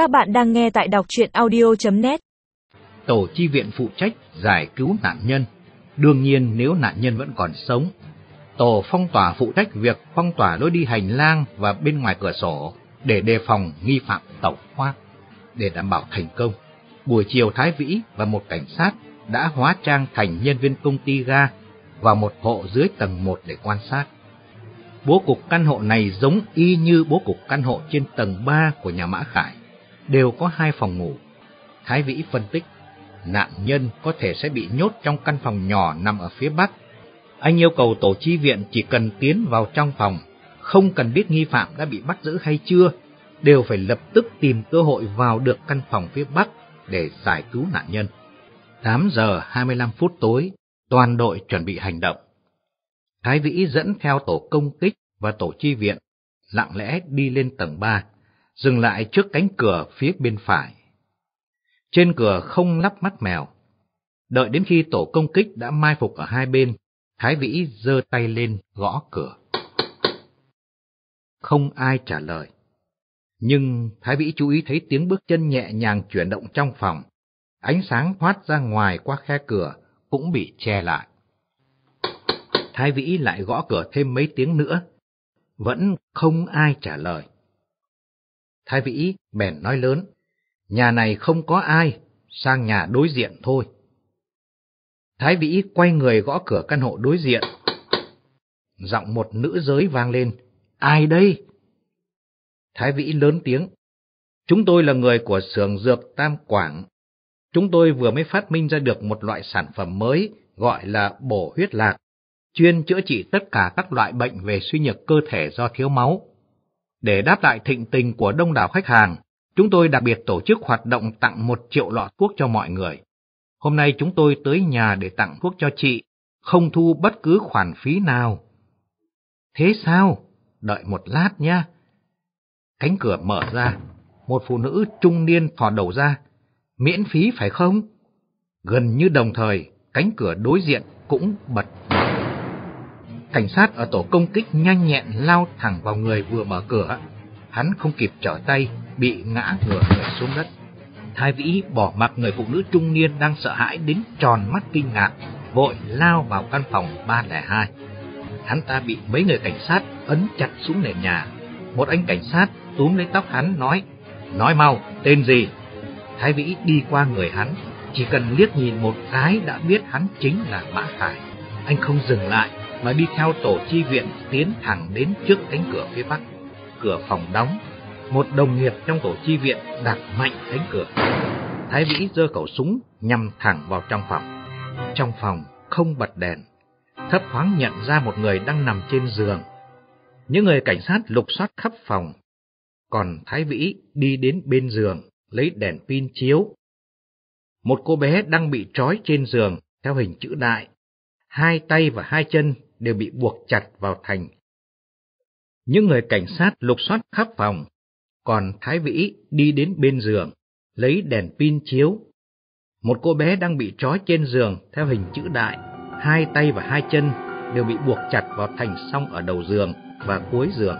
Các bạn đang nghe tại đọc chuyện audio.net Tổ chi viện phụ trách giải cứu nạn nhân. Đương nhiên nếu nạn nhân vẫn còn sống. Tổ phong tỏa phụ trách việc phong tỏa lối đi hành lang và bên ngoài cửa sổ để đề phòng nghi phạm tẩu thoát. Để đảm bảo thành công, buổi chiều Thái Vĩ và một cảnh sát đã hóa trang thành nhân viên công ty ga vào một hộ dưới tầng 1 để quan sát. Bố cục căn hộ này giống y như bố cục căn hộ trên tầng 3 của nhà Mã Khải, đều có hai phòng ngủ. Thái Vĩ phân tích, nạn nhân có thể sẽ bị nhốt trong căn phòng nhỏ nằm ở phía bắc. Anh yêu cầu tổ chi viện chỉ cần tiến vào trong phòng, không cần biết nghi phạm đã bị bắt giữ hay chưa, đều phải lập tức tìm cơ hội vào được căn phòng phía bắc để giải cứu nạn nhân. 8 giờ 25 phút tối, toàn đội chuẩn bị hành động. Thái Vĩ dẫn theo tổ công kích và tổ chi viện, lặng lẽ đi lên tầng 3, dừng lại trước cánh cửa phía bên phải. Trên cửa không lắp mắt mèo. Đợi đến khi tổ công kích đã mai phục ở hai bên, Thái Vĩ giơ tay lên gõ cửa. Không ai trả lời. Nhưng Thái Vĩ chú ý thấy tiếng bước chân nhẹ nhàng chuyển động trong phòng. Ánh sáng thoát ra ngoài qua khe cửa cũng bị che lại. Thái Vĩ lại gõ cửa thêm mấy tiếng nữa. Vẫn không ai trả lời. Thái Vĩ bèn nói lớn, nhà này không có ai, sang nhà đối diện thôi. Thái Vĩ quay người gõ cửa căn hộ đối diện. Giọng một nữ giới vang lên, ai đây? Thái Vĩ lớn tiếng, chúng tôi là người của xưởng dược Tam Quảng. Chúng tôi vừa mới phát minh ra được một loại sản phẩm mới gọi là bổ huyết lạc, chuyên chữa trị tất cả các loại bệnh về suy nhược cơ thể do thiếu máu. Để đáp lại thịnh tình của đông đảo khách hàng, chúng tôi đặc biệt tổ chức hoạt động tặng một triệu lọ thuốc cho mọi người. Hôm nay chúng tôi tới nhà để tặng thuốc cho chị, không thu bất cứ khoản phí nào. Thế sao? Đợi một lát nha. Cánh cửa mở ra, một phụ nữ trung niên thò đầu ra. Miễn phí phải không? Gần như đồng thời, cánh cửa đối diện cũng bật mở. Cảnh sát ở tổ công kích nhanh nhẹn lao thẳng vào người vừa mở cửa. Hắn không kịp trở tay, bị ngã ngửa người xuống đất. Thái Vĩ bỏ mặc người phụ nữ trung niên đang sợ hãi đến tròn mắt kinh ngạc, vội lao vào căn phòng 302. Hắn ta bị mấy người cảnh sát ấn chặt xuống nền nhà. Một anh cảnh sát túm lấy tóc hắn nói, nói mau, tên gì? Thái Vĩ đi qua người hắn, chỉ cần liếc nhìn một cái đã biết hắn chính là Mã Khải. Anh không dừng lại, mà đi theo tổ chi viện tiến thẳng đến trước cánh cửa phía bắc. Cửa phòng đóng, một đồng nghiệp trong tổ chi viện đạp mạnh cánh cửa. Thái Vĩ giơ khẩu súng nhằm thẳng vào trong phòng. Trong phòng không bật đèn, thấp thoáng nhận ra một người đang nằm trên giường. Những người cảnh sát lục soát khắp phòng, còn Thái Vĩ đi đến bên giường lấy đèn pin chiếu. Một cô bé đang bị trói trên giường theo hình chữ đại, hai tay và hai chân đều bị buộc chặt vào thành. Những người cảnh sát lục soát khắp phòng, còn Thái Vĩ đi đến bên giường, lấy đèn pin chiếu. Một cô bé đang bị trói trên giường theo hình chữ đại, hai tay và hai chân đều bị buộc chặt vào thành song ở đầu giường và cuối giường.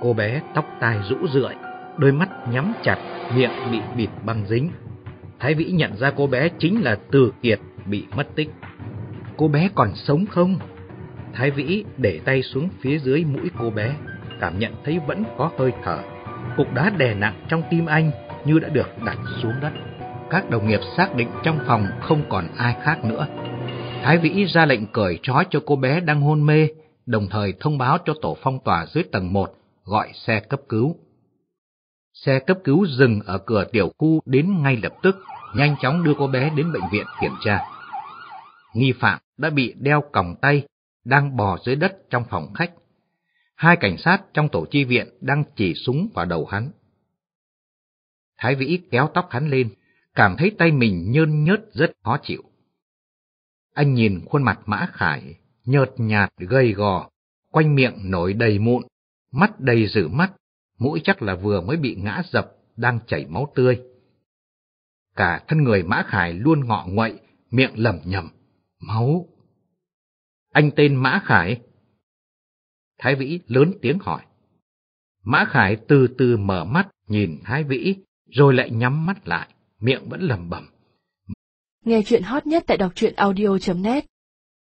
Cô bé tóc tai rũ rượi, đôi mắt nhắm chặt, miệng bị bịt băng dính. Thái Vĩ nhận ra cô bé chính là Từ Kiệt bị mất tích. Cô bé còn sống không? Thái Vĩ để tay xuống phía dưới mũi cô bé, cảm nhận thấy vẫn có hơi thở. Cục đá đè nặng trong tim anh như đã được đặt xuống đất. Các đồng nghiệp xác định trong phòng không còn ai khác nữa. Thái Vĩ ra lệnh cởi trói cho cô bé đang hôn mê, đồng thời thông báo cho tổ phong tỏa dưới tầng 1 gọi xe cấp cứu. Xe cấp cứu dừng ở cửa tiểu khu đến ngay lập tức, nhanh chóng đưa cô bé đến bệnh viện kiểm tra. Nghi phạm đã bị đeo còng tay đang bò dưới đất trong phòng khách. Hai cảnh sát trong tổ chi viện đang chỉ súng vào đầu hắn. Thái Vĩ kéo tóc hắn lên, cảm thấy tay mình nhơn nhớt rất khó chịu. Anh nhìn khuôn mặt Mã Khải, nhợt nhạt gầy gò, quanh miệng nổi đầy mụn, mắt đầy rử mắt, mũi chắc là vừa mới bị ngã dập, đang chảy máu tươi. Cả thân người Mã Khải luôn ngọ nguậy, miệng lẩm nhẩm, máu, anh tên Mã Khải. Thái Vĩ lớn tiếng hỏi. Mã Khải từ từ mở mắt nhìn Thái Vĩ, rồi lại nhắm mắt lại, miệng vẫn lẩm bẩm. Nghe chuyện hot nhất tại đọc truyện audio.net